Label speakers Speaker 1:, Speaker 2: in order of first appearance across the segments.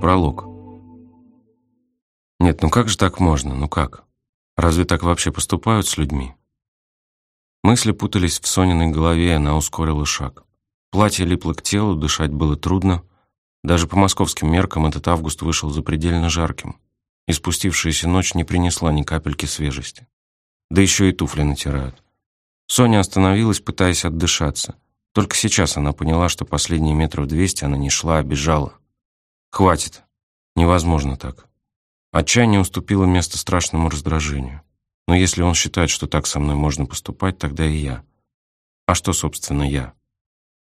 Speaker 1: Пролог. Нет, ну как же так можно? Ну как? Разве так вообще поступают с людьми? Мысли путались в Сониной голове, и она ускорила шаг. Платье липло к телу, дышать было трудно. Даже по московским меркам этот август вышел запредельно жарким. И спустившаяся ночь не принесла ни капельки свежести. Да еще и туфли натирают. Соня остановилась, пытаясь отдышаться. Только сейчас она поняла, что последние метров двести она не шла, а бежала. Хватит. Невозможно так. Отчаяние уступило место страшному раздражению. Но если он считает, что так со мной можно поступать, тогда и я. А что, собственно, я?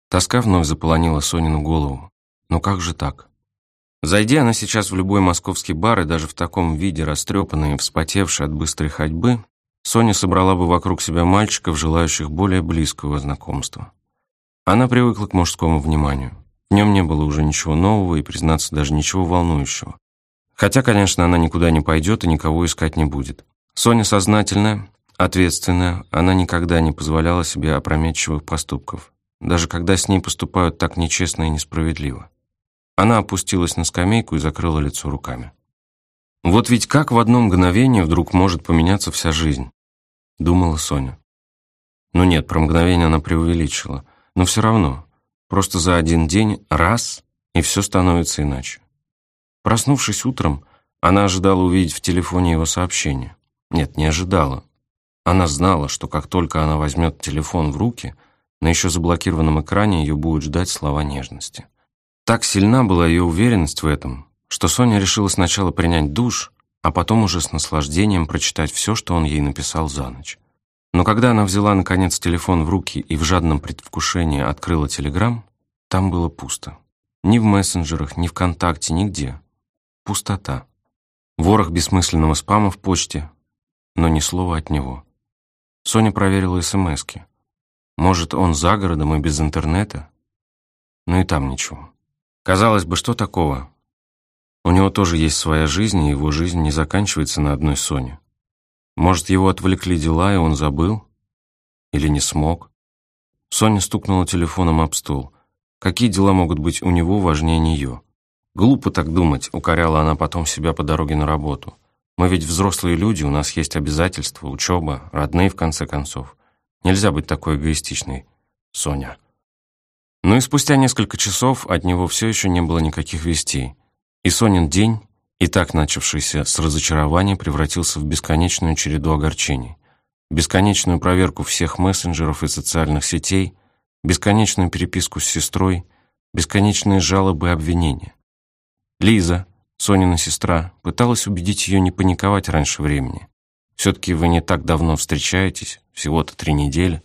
Speaker 1: Тоска вновь заполонила Сонину голову. Ну как же так? Зайдя она сейчас в любой московский бар и даже в таком виде, растрепанной и вспотевшей от быстрой ходьбы, Соня собрала бы вокруг себя мальчиков, желающих более близкого знакомства. Она привыкла к мужскому вниманию. В нем не было уже ничего нового и, признаться, даже ничего волнующего. Хотя, конечно, она никуда не пойдет и никого искать не будет. Соня сознательная, ответственная, она никогда не позволяла себе опрометчивых поступков, даже когда с ней поступают так нечестно и несправедливо. Она опустилась на скамейку и закрыла лицо руками. «Вот ведь как в одно мгновение вдруг может поменяться вся жизнь?» — думала Соня. Ну нет, про мгновение она преувеличила, но все равно, просто за один день раз, и все становится иначе. Проснувшись утром, она ожидала увидеть в телефоне его сообщение. Нет, не ожидала. Она знала, что как только она возьмет телефон в руки, на еще заблокированном экране ее будут ждать слова нежности. Так сильна была ее уверенность в этом, что Соня решила сначала принять душ, а потом уже с наслаждением прочитать все, что он ей написал за ночь. Но когда она взяла, наконец, телефон в руки и в жадном предвкушении открыла телеграм, там было пусто. Ни в мессенджерах, ни ВКонтакте, нигде. Пустота. Ворох бессмысленного спама в почте, но ни слова от него. Соня проверила СМСки. Может, он за городом и без интернета? Но и там ничего. Казалось бы, что такого? У него тоже есть своя жизнь, и его жизнь не заканчивается на одной Соне. Может, его отвлекли дела, и он забыл? Или не смог? Соня стукнула телефоном об стол. Какие дела могут быть у него важнее нее? Глупо так думать, укоряла она потом себя по дороге на работу. Мы ведь взрослые люди, у нас есть обязательства, учеба, родные, в конце концов. Нельзя быть такой эгоистичной, Соня. Ну и спустя несколько часов от него все еще не было никаких вестей. И Сонин день, и так начавшийся с разочарования, превратился в бесконечную череду огорчений. Бесконечную проверку всех мессенджеров и социальных сетей, бесконечную переписку с сестрой, бесконечные жалобы и обвинения. Лиза, Сонина сестра пыталась убедить ее не паниковать раньше времени. Все-таки вы не так давно встречаетесь, всего-то три недели.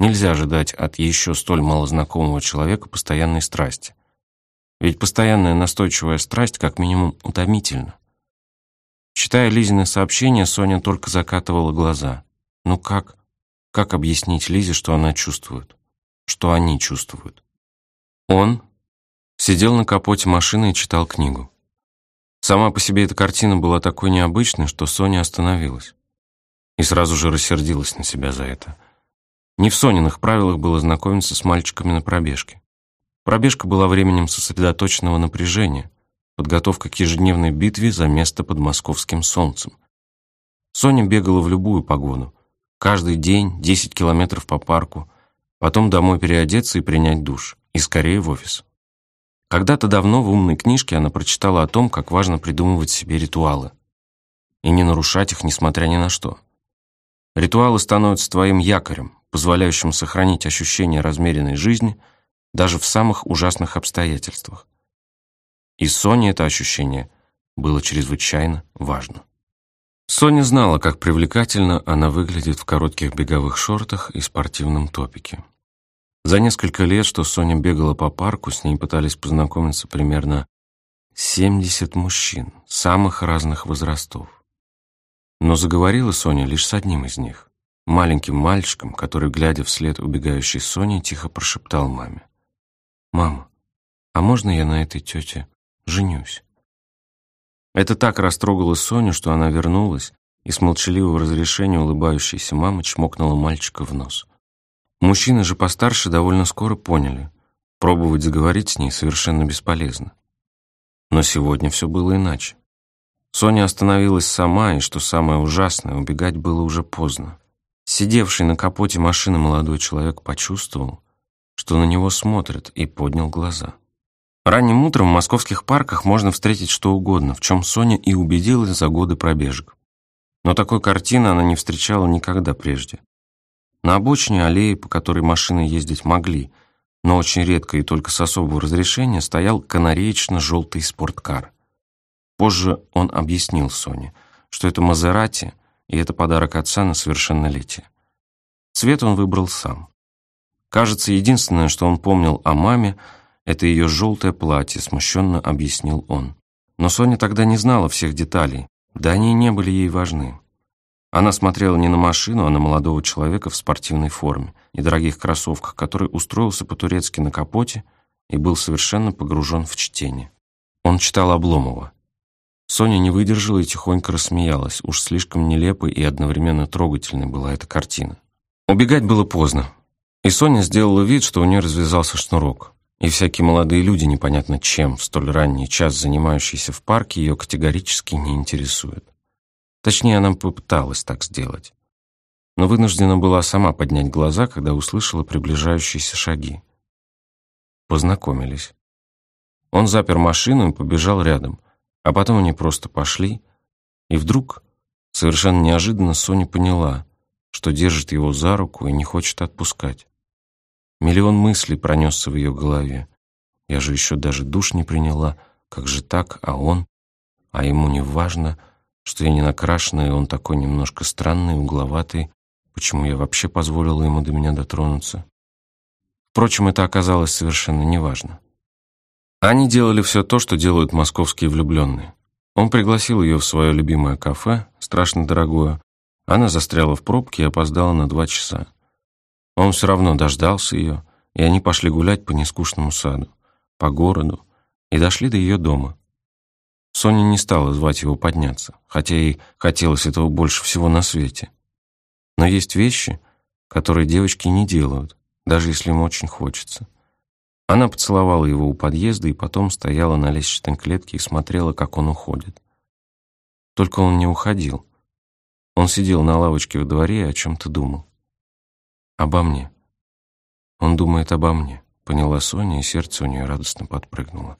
Speaker 1: Нельзя ожидать от еще столь малознакомого человека постоянной страсти. Ведь постоянная настойчивая страсть как минимум утомительна. Читая Лизины сообщения, Соня только закатывала глаза. Ну как? Как объяснить Лизе, что она чувствует? Что они чувствуют? Он сидел на капоте машины и читал книгу. Сама по себе эта картина была такой необычной, что Соня остановилась. И сразу же рассердилась на себя за это. Не в Сониных правилах было знакомиться с мальчиками на пробежке. Пробежка была временем сосредоточенного напряжения, подготовка к ежедневной битве за место под московским солнцем. Соня бегала в любую погоду. Каждый день 10 километров по парку, потом домой переодеться и принять душ, и скорее в офис. Когда-то давно в умной книжке она прочитала о том, как важно придумывать себе ритуалы и не нарушать их, несмотря ни на что. Ритуалы становятся твоим якорем, позволяющим сохранить ощущение размеренной жизни даже в самых ужасных обстоятельствах. И Соне это ощущение было чрезвычайно важно. Соня знала, как привлекательно она выглядит в коротких беговых шортах и спортивном топике. За несколько лет, что Соня бегала по парку, с ней пытались познакомиться примерно 70 мужчин самых разных возрастов. Но заговорила Соня лишь с одним из них, маленьким мальчиком, который, глядя вслед убегающей Соне, тихо прошептал маме. «Мама, а можно я на этой тете женюсь?» Это так растрогало Соню, что она вернулась и с молчаливого разрешения улыбающейся мамы чмокнула мальчика в нос. Мужчины же постарше довольно скоро поняли, пробовать заговорить с ней совершенно бесполезно. Но сегодня все было иначе. Соня остановилась сама, и, что самое ужасное, убегать было уже поздно. Сидевший на капоте машины молодой человек почувствовал, что на него смотрят, и поднял глаза. Ранним утром в московских парках можно встретить что угодно, в чем Соня и убедилась за годы пробежек. Но такой картины она не встречала никогда прежде. На обочине аллеи, по которой машины ездить могли, но очень редко и только с особого разрешения, стоял канареечно-желтый спорткар. Позже он объяснил Соне, что это Мазерати, и это подарок отца на совершеннолетие. Цвет он выбрал сам. Кажется, единственное, что он помнил о маме – это ее желтое платье, смущенно объяснил он. Но Соня тогда не знала всех деталей, да они не были ей важны. Она смотрела не на машину, а на молодого человека в спортивной форме и дорогих кроссовках, который устроился по-турецки на капоте и был совершенно погружен в чтение. Он читал Обломова. Соня не выдержала и тихонько рассмеялась. Уж слишком нелепой и одновременно трогательной была эта картина. Убегать было поздно. И Соня сделала вид, что у нее развязался шнурок. И всякие молодые люди, непонятно чем, в столь ранний час занимающиеся в парке, ее категорически не интересуют. Точнее, она попыталась так сделать. Но вынуждена была сама поднять глаза, когда услышала приближающиеся шаги. Познакомились. Он запер машину и побежал рядом, а потом они просто пошли, и вдруг, совершенно неожиданно, Соня поняла, что держит его за руку и не хочет отпускать. Миллион мыслей пронесся в ее голове. Я же еще даже душ не приняла. Как же так? А он? А ему не важно, что я не накрашенная, он такой немножко странный, угловатый. Почему я вообще позволила ему до меня дотронуться? Впрочем, это оказалось совершенно неважно. Они делали все то, что делают московские влюбленные. Он пригласил ее в свое любимое кафе, страшно дорогое. Она застряла в пробке и опоздала на два часа. Он все равно дождался ее, и они пошли гулять по нескучному саду, по городу, и дошли до ее дома. Соня не стала звать его подняться, хотя ей хотелось этого больше всего на свете. Но есть вещи, которые девочки не делают, даже если им очень хочется. Она поцеловала его у подъезда и потом стояла на лестничной клетке и смотрела, как он уходит. Только он не уходил. Он сидел на лавочке во дворе и о чем-то думал. Обо мне. Он думает обо мне, поняла Соня, и сердце у нее радостно подпрыгнуло.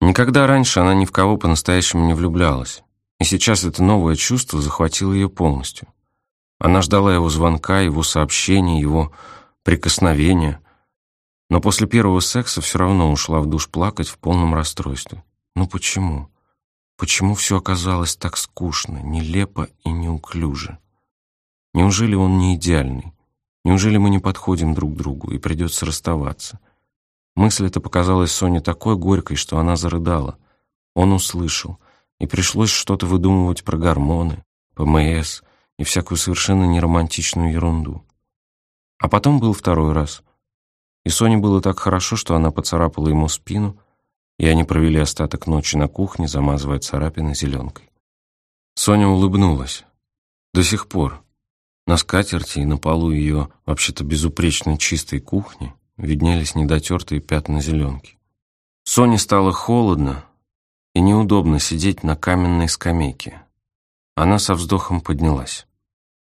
Speaker 1: Никогда раньше она ни в кого по-настоящему не влюблялась, и сейчас это новое чувство захватило ее полностью. Она ждала его звонка, его сообщения, его прикосновения, но после первого секса все равно ушла в душ плакать в полном расстройстве. Ну почему? Почему все оказалось так скучно, нелепо и неуклюже? Неужели он не идеальный? Неужели мы не подходим друг к другу и придется расставаться? Мысль эта показалась Соне такой горькой, что она зарыдала. Он услышал, и пришлось что-то выдумывать про гормоны, ПМС и всякую совершенно неромантичную ерунду. А потом был второй раз. И Соне было так хорошо, что она поцарапала ему спину, и они провели остаток ночи на кухне, замазывая царапины зеленкой. Соня улыбнулась. До сих пор, на скатерти и на полу ее, вообще-то безупречно чистой кухни, виднелись недотертые пятна зеленки. Соне стало холодно и неудобно сидеть на каменной скамейке. Она со вздохом поднялась.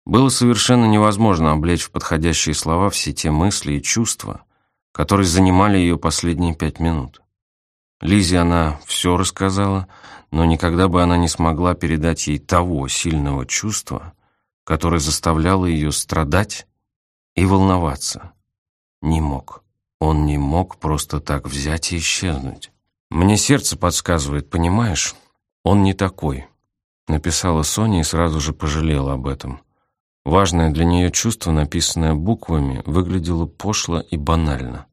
Speaker 1: Было совершенно невозможно облечь в подходящие слова все те мысли и чувства, которые занимали ее последние пять минут. Лизе она все рассказала, но никогда бы она не смогла передать ей того сильного чувства, которое заставляло ее страдать и волноваться. Не мог. Он не мог просто так взять и исчезнуть. «Мне сердце подсказывает, понимаешь? Он не такой», — написала Соня и сразу же пожалела об этом. Важное для нее чувство, написанное буквами, выглядело пошло и банально.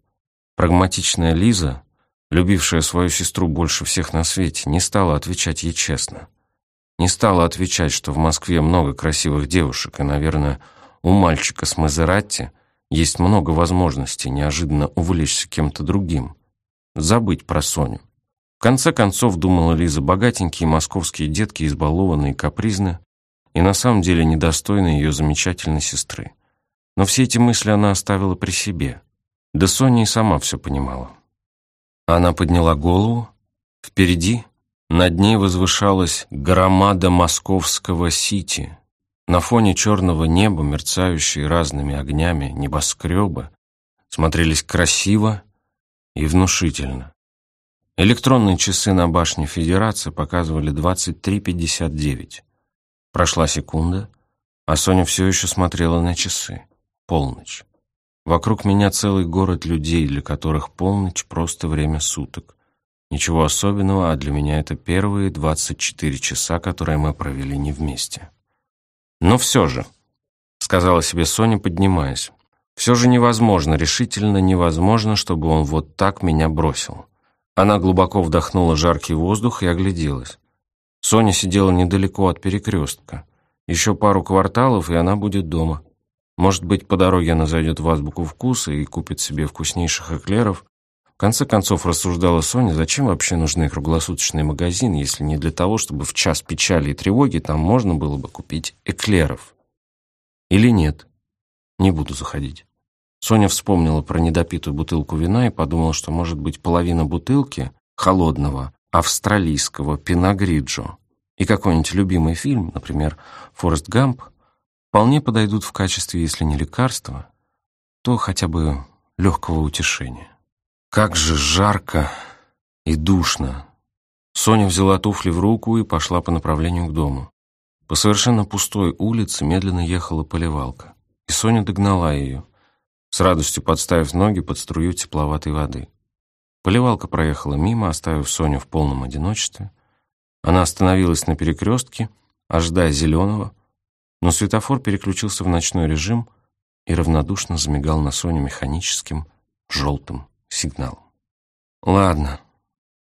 Speaker 1: Прагматичная Лиза, любившая свою сестру больше всех на свете, не стала отвечать ей честно. Не стала отвечать, что в Москве много красивых девушек, и, наверное, у мальчика с Мазератти есть много возможностей неожиданно увлечься кем-то другим, забыть про Соню. В конце концов, думала Лиза, богатенькие московские детки, избалованные капризны, и на самом деле недостойны ее замечательной сестры. Но все эти мысли она оставила при себе. Да Соня и сама все понимала. Она подняла голову. Впереди, над ней возвышалась громада московского сити. На фоне черного неба, мерцающие разными огнями небоскребы, смотрелись красиво и внушительно. Электронные часы на башне Федерации показывали 23.59. Прошла секунда, а Соня все еще смотрела на часы. Полночь. Вокруг меня целый город людей, для которых полночь — просто время суток. Ничего особенного, а для меня это первые 24 часа, которые мы провели не вместе. Но все же, сказала себе Соня, поднимаясь, все же невозможно, решительно невозможно, чтобы он вот так меня бросил. Она глубоко вдохнула жаркий воздух и огляделась. Соня сидела недалеко от перекрестка. Еще пару кварталов, и она будет дома. Может быть, по дороге она зайдет в азбуку вкуса и купит себе вкуснейших эклеров. В конце концов, рассуждала Соня, зачем вообще нужны круглосуточные магазины, если не для того, чтобы в час печали и тревоги там можно было бы купить эклеров. Или нет? Не буду заходить. Соня вспомнила про недопитую бутылку вина и подумала, что, может быть, половина бутылки холодного австралийского пиногриджо и какой-нибудь любимый фильм, например, «Форест Гамп», вполне подойдут в качестве, если не лекарства, то хотя бы легкого утешения. Как же жарко и душно. Соня взяла туфли в руку и пошла по направлению к дому. По совершенно пустой улице медленно ехала поливалка, и Соня догнала ее, с радостью подставив ноги под струю тепловатой воды. Поливалка проехала мимо, оставив Соню в полном одиночестве. Она остановилась на перекрестке, ожидая зеленого, но светофор переключился в ночной режим и равнодушно замигал на Соню механическим желтым сигналом. Ладно,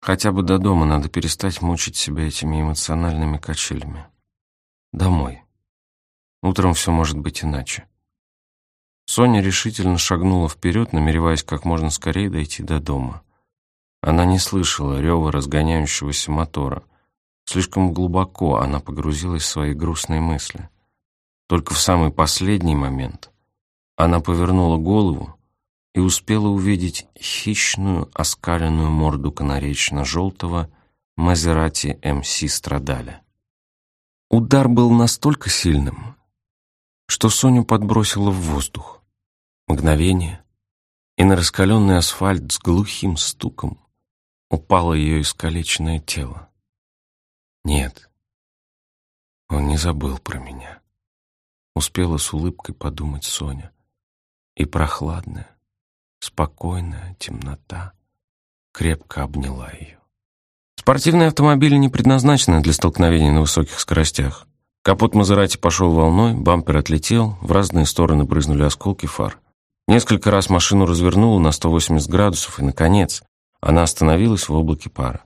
Speaker 1: хотя бы до дома надо перестать мучить себя этими эмоциональными качелями. Домой. Утром все может быть иначе. Соня решительно шагнула вперед, намереваясь как можно скорее дойти до дома. Она не слышала рева разгоняющегося мотора. Слишком глубоко она погрузилась в свои грустные мысли. Только в самый последний момент она повернула голову и успела увидеть хищную, оскаленную морду канаречно-желтого Мазерати МС Страдаля. Удар был настолько сильным, что Соню подбросило в воздух. Мгновение, и на раскаленный асфальт с глухим стуком упало ее искалеченное тело. Нет, он не забыл про меня. Успела с улыбкой подумать Соня. И прохладная, спокойная темнота крепко обняла ее. Спортивные автомобили не предназначены для столкновений на высоких скоростях. Капот Мазерати пошел волной, бампер отлетел, в разные стороны брызнули осколки фар. Несколько раз машину развернуло на 180 градусов, и, наконец, она остановилась в облаке пара.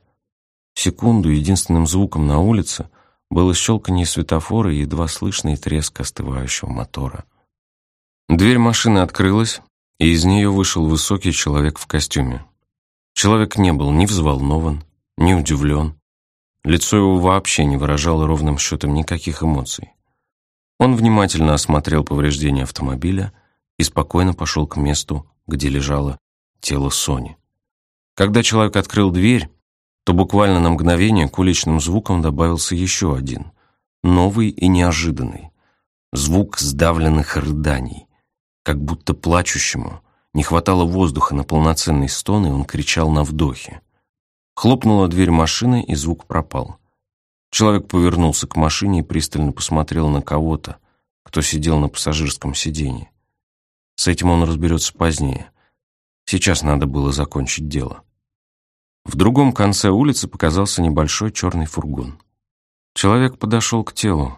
Speaker 1: Секунду единственным звуком на улице было щелканье светофора и едва слышный треск остывающего мотора. Дверь машины открылась, и из нее вышел высокий человек в костюме. Человек не был ни взволнован, ни удивлен. Лицо его вообще не выражало ровным счетом никаких эмоций. Он внимательно осмотрел повреждения автомобиля и спокойно пошел к месту, где лежало тело Сони. Когда человек открыл дверь, то буквально на мгновение к уличным звукам добавился еще один, новый и неожиданный. Звук сдавленных рыданий. Как будто плачущему не хватало воздуха на полноценный стон, и он кричал на вдохе. Хлопнула дверь машины, и звук пропал. Человек повернулся к машине и пристально посмотрел на кого-то, кто сидел на пассажирском сиденье. С этим он разберется позднее. Сейчас надо было закончить дело. В другом конце улицы показался небольшой черный фургон. Человек подошел к телу,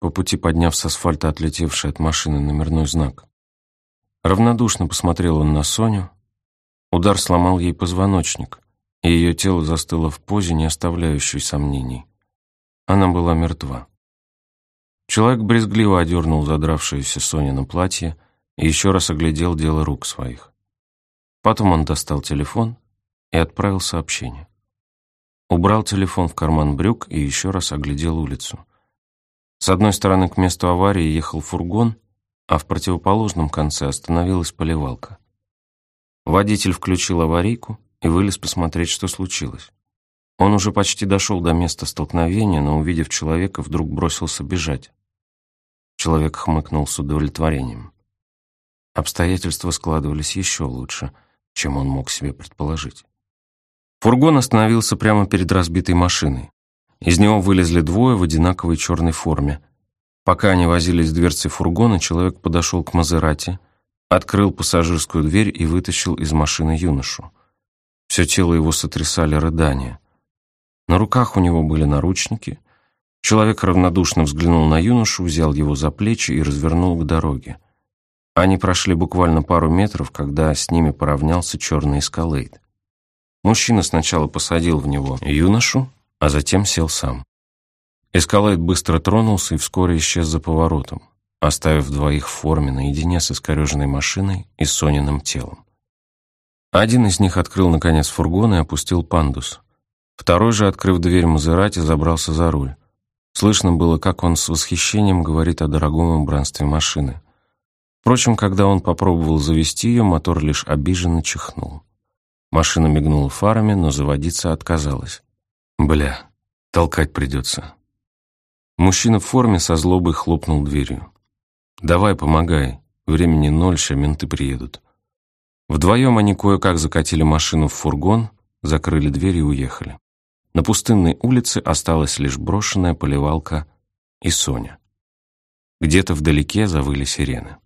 Speaker 1: по пути подняв с асфальта отлетевший от машины номерной знак. Равнодушно посмотрел он на Соню. Удар сломал ей позвоночник, и ее тело застыло в позе, не оставляющей сомнений. Она была мертва. Человек брезгливо одернул задравшееся Соня на платье и еще раз оглядел дело рук своих. Потом он достал телефон и отправил сообщение. Убрал телефон в карман брюк и еще раз оглядел улицу. С одной стороны к месту аварии ехал фургон, а в противоположном конце остановилась поливалка. Водитель включил аварийку и вылез посмотреть, что случилось. Он уже почти дошел до места столкновения, но, увидев человека, вдруг бросился бежать. Человек хмыкнул с удовлетворением. Обстоятельства складывались еще лучше, чем он мог себе предположить. Фургон остановился прямо перед разбитой машиной. Из него вылезли двое в одинаковой черной форме. Пока они возились с дверцей фургона, человек подошел к Мазерати, открыл пассажирскую дверь и вытащил из машины юношу. Все тело его сотрясали рыдания. На руках у него были наручники. Человек равнодушно взглянул на юношу, взял его за плечи и развернул к дороге. Они прошли буквально пару метров, когда с ними поравнялся черный эскалейд. Мужчина сначала посадил в него юношу, а затем сел сам. Эскалейд быстро тронулся и вскоре исчез за поворотом, оставив двоих в форме наедине с искореженной машиной и Сониным телом. Один из них открыл, наконец, фургон и опустил пандус. Второй же, открыв дверь Мазерати, забрался за руль. Слышно было, как он с восхищением говорит о дорогом убранстве машины. Впрочем, когда он попробовал завести ее, мотор лишь обиженно чихнул. Машина мигнула фарами, но заводиться отказалась. «Бля, толкать придется». Мужчина в форме со злобой хлопнул дверью. «Давай, помогай. Времени ноль, ща менты приедут». Вдвоем они кое-как закатили машину в фургон, закрыли дверь и уехали. На пустынной улице осталась лишь брошенная поливалка и Соня. Где-то вдалеке завыли сирены.